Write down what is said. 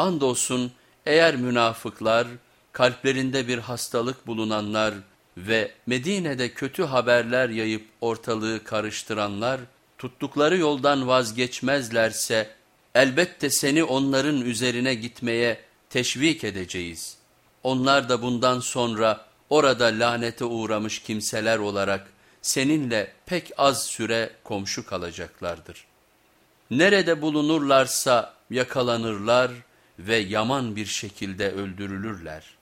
Andolsun eğer münafıklar, kalplerinde bir hastalık bulunanlar ve Medine'de kötü haberler yayıp ortalığı karıştıranlar tuttukları yoldan vazgeçmezlerse elbette seni onların üzerine gitmeye teşvik edeceğiz. Onlar da bundan sonra orada lanete uğramış kimseler olarak seninle pek az süre komşu kalacaklardır. Nerede bulunurlarsa yakalanırlar ve yaman bir şekilde öldürülürler.